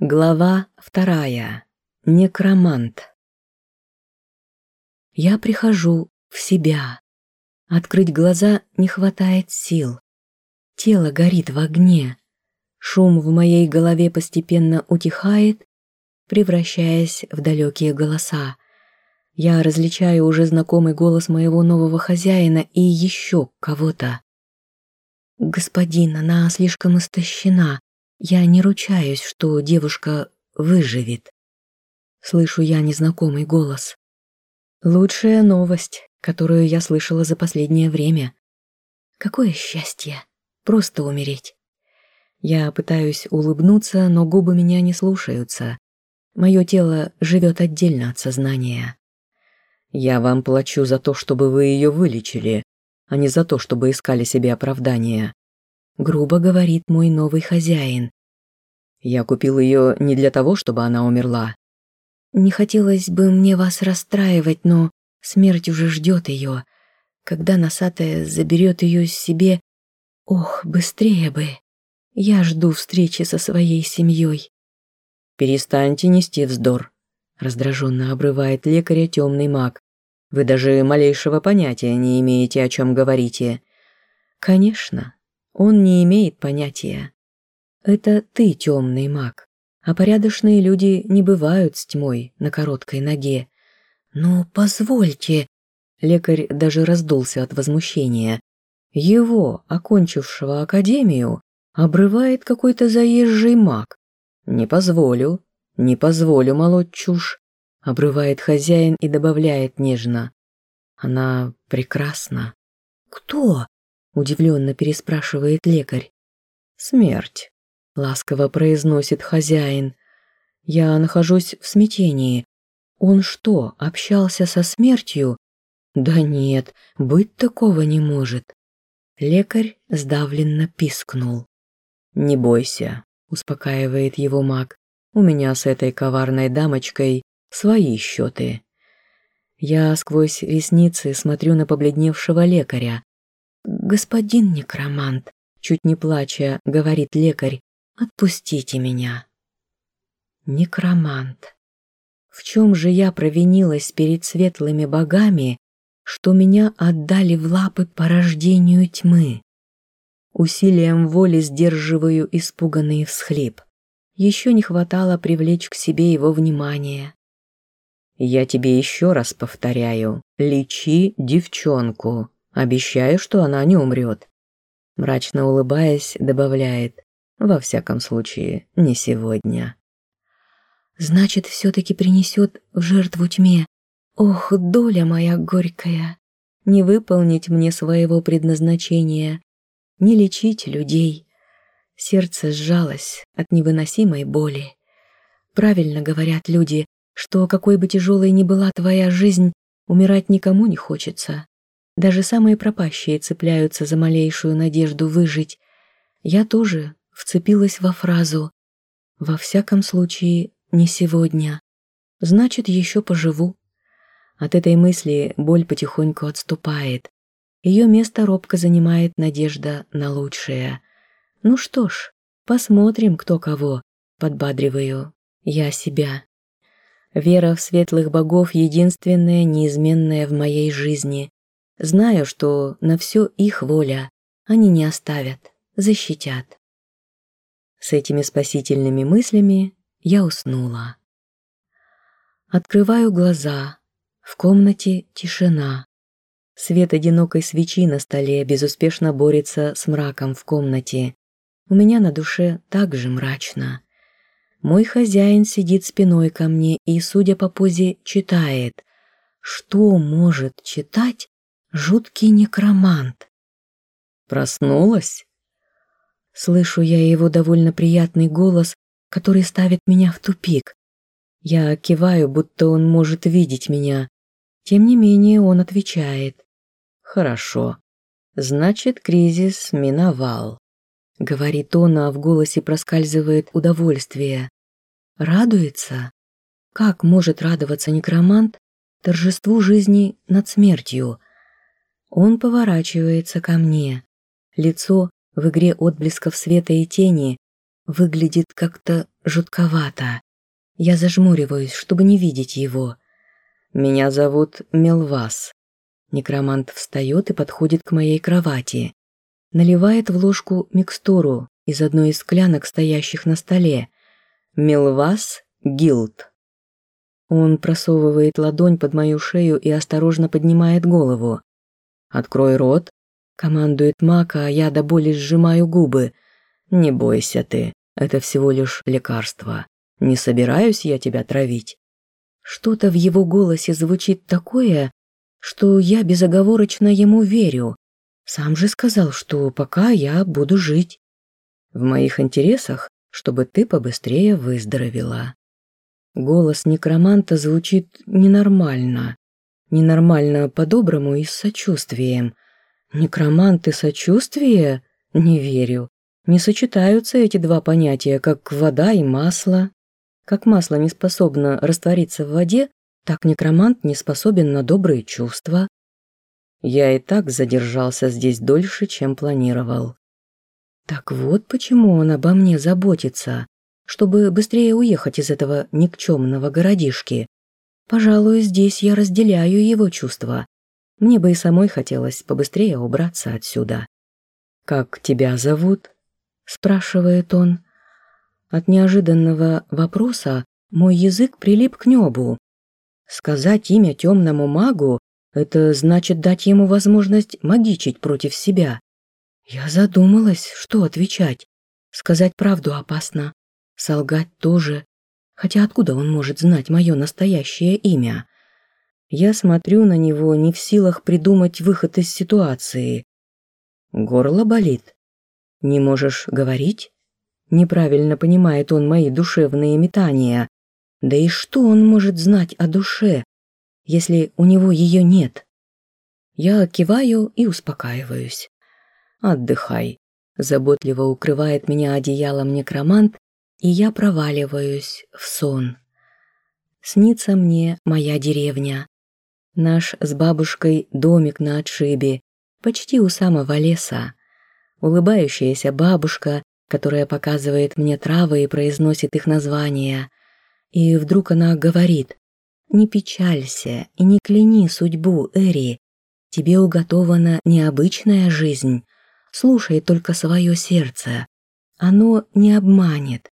Глава вторая. Некромант. Я прихожу в себя. Открыть глаза не хватает сил. Тело горит в огне. Шум в моей голове постепенно утихает, превращаясь в далекие голоса. Я различаю уже знакомый голос моего нового хозяина и еще кого-то. «Господин, она слишком истощена. Я не ручаюсь, что девушка выживет. Слышу я незнакомый голос. Лучшая новость, которую я слышала за последнее время. Какое счастье! Просто умереть. Я пытаюсь улыбнуться, но губы меня не слушаются. Мое тело живет отдельно от сознания. Я вам плачу за то, чтобы вы ее вылечили, а не за то, чтобы искали себе оправдания грубо говорит мой новый хозяин. Я купил ее не для того, чтобы она умерла. Не хотелось бы мне вас расстраивать, но смерть уже ждет ее. Когда носатая заберет ее себе... Ох, быстрее бы. Я жду встречи со своей семьей. Перестаньте нести вздор. Раздраженно обрывает лекаря темный маг. Вы даже малейшего понятия не имеете, о чем говорите. Конечно, он не имеет понятия. Это ты темный маг, а порядочные люди не бывают с тьмой на короткой ноге. Но позвольте... Лекарь даже раздулся от возмущения. Его, окончившего академию, обрывает какой-то заезжий маг. «Не позволю, не позволю молоть чушь», — обрывает хозяин и добавляет нежно. «Она прекрасна». «Кто?» Удивленно переспрашивает лекарь. «Смерть», — ласково произносит хозяин. «Я нахожусь в смятении. Он что, общался со смертью? Да нет, быть такого не может». Лекарь сдавленно пискнул. «Не бойся», — успокаивает его маг. «У меня с этой коварной дамочкой свои счеты». Я сквозь ресницы смотрю на побледневшего лекаря. «Господин некромант», — чуть не плача, говорит лекарь, — «отпустите меня». Некромант. В чем же я провинилась перед светлыми богами, что меня отдали в лапы порождению тьмы? Усилием воли сдерживаю испуганный всхлип. Еще не хватало привлечь к себе его внимание. «Я тебе еще раз повторяю, лечи девчонку», Обещаю, что она не умрет. Мрачно улыбаясь, добавляет. Во всяком случае, не сегодня. Значит, все-таки принесет в жертву тьме. Ох, доля моя горькая. Не выполнить мне своего предназначения, не лечить людей. Сердце сжалось от невыносимой боли. Правильно говорят люди, что какой бы тяжелой ни была твоя жизнь, умирать никому не хочется. Даже самые пропащие цепляются за малейшую надежду выжить. Я тоже вцепилась во фразу «Во всяком случае, не сегодня. Значит, еще поживу». От этой мысли боль потихоньку отступает. Ее место робко занимает надежда на лучшее. Ну что ж, посмотрим, кто кого. Подбадриваю я себя. Вера в светлых богов единственная неизменная в моей жизни. Знаю, что на все их воля они не оставят, защитят. С этими спасительными мыслями я уснула. Открываю глаза. В комнате тишина. Свет одинокой свечи на столе безуспешно борется с мраком в комнате. У меня на душе также мрачно. Мой хозяин сидит спиной ко мне и, судя по позе, читает. Что может читать Жуткий некромант. Проснулась? Слышу я его довольно приятный голос, который ставит меня в тупик. Я киваю, будто он может видеть меня. Тем не менее он отвечает. «Хорошо. Значит, кризис миновал», — говорит он, а в голосе проскальзывает удовольствие. Радуется? Как может радоваться некромант торжеству жизни над смертью? Он поворачивается ко мне. Лицо в игре отблесков света и тени выглядит как-то жутковато. Я зажмуриваюсь, чтобы не видеть его. «Меня зовут Мелвас». Некромант встает и подходит к моей кровати. Наливает в ложку микстуру из одной из склянок, стоящих на столе. «Мелвас Гилд». Он просовывает ладонь под мою шею и осторожно поднимает голову. «Открой рот», — командует Мака, а я до боли сжимаю губы. «Не бойся ты, это всего лишь лекарство. Не собираюсь я тебя травить». Что-то в его голосе звучит такое, что я безоговорочно ему верю. Сам же сказал, что пока я буду жить. В моих интересах, чтобы ты побыстрее выздоровела. Голос некроманта звучит ненормально. Ненормально по-доброму и с сочувствием. Некромант и сочувствие? Не верю. Не сочетаются эти два понятия, как вода и масло. Как масло не способно раствориться в воде, так некромант не способен на добрые чувства. Я и так задержался здесь дольше, чем планировал. Так вот почему он обо мне заботится, чтобы быстрее уехать из этого никчемного городишки. Пожалуй, здесь я разделяю его чувства. Мне бы и самой хотелось побыстрее убраться отсюда. «Как тебя зовут?» – спрашивает он. От неожиданного вопроса мой язык прилип к небу. Сказать имя темному магу – это значит дать ему возможность магичить против себя. Я задумалась, что отвечать. Сказать правду опасно, солгать тоже. Хотя откуда он может знать мое настоящее имя? Я смотрю на него, не в силах придумать выход из ситуации. Горло болит. Не можешь говорить? Неправильно понимает он мои душевные метания. Да и что он может знать о душе, если у него ее нет? Я киваю и успокаиваюсь. «Отдыхай», – заботливо укрывает меня одеялом некромант, и я проваливаюсь в сон. Снится мне моя деревня. Наш с бабушкой домик на отшибе, почти у самого леса. Улыбающаяся бабушка, которая показывает мне травы и произносит их названия. И вдруг она говорит, «Не печалься и не кляни судьбу, Эри. Тебе уготована необычная жизнь. Слушай только свое сердце. Оно не обманет».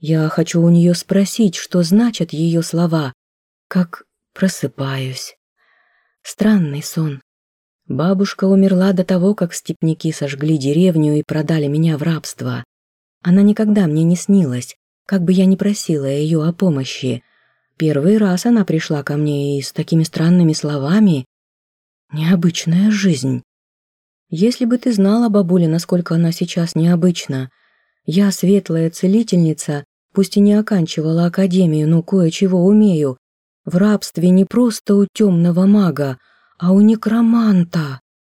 Я хочу у нее спросить, что значат ее слова, как просыпаюсь. Странный сон. Бабушка умерла до того, как степняки сожгли деревню и продали меня в рабство. Она никогда мне не снилась, как бы я ни просила ее о помощи. Первый раз она пришла ко мне и с такими странными словами. Необычная жизнь. Если бы ты знала, бабуля, насколько она сейчас необычна. Я светлая целительница, пусть и не оканчивала академию, но кое-чего умею. В рабстве не просто у темного мага, а у некроманта.